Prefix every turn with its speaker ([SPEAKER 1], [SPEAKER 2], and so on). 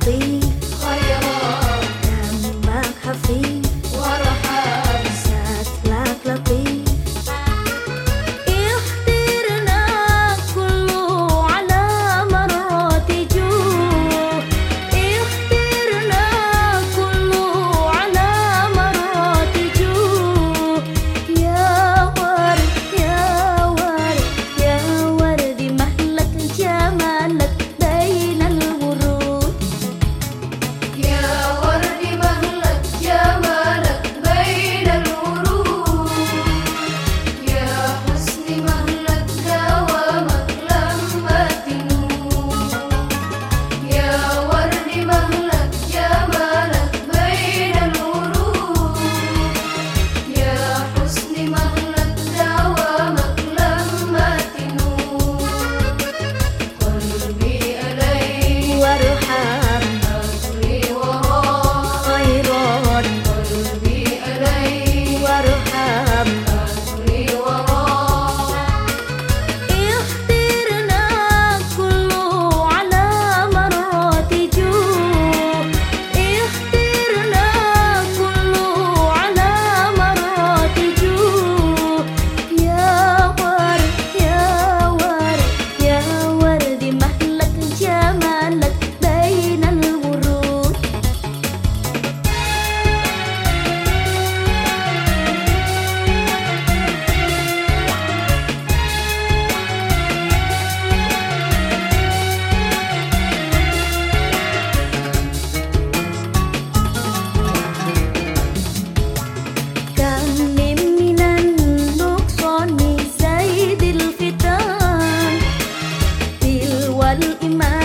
[SPEAKER 1] be Bali Iman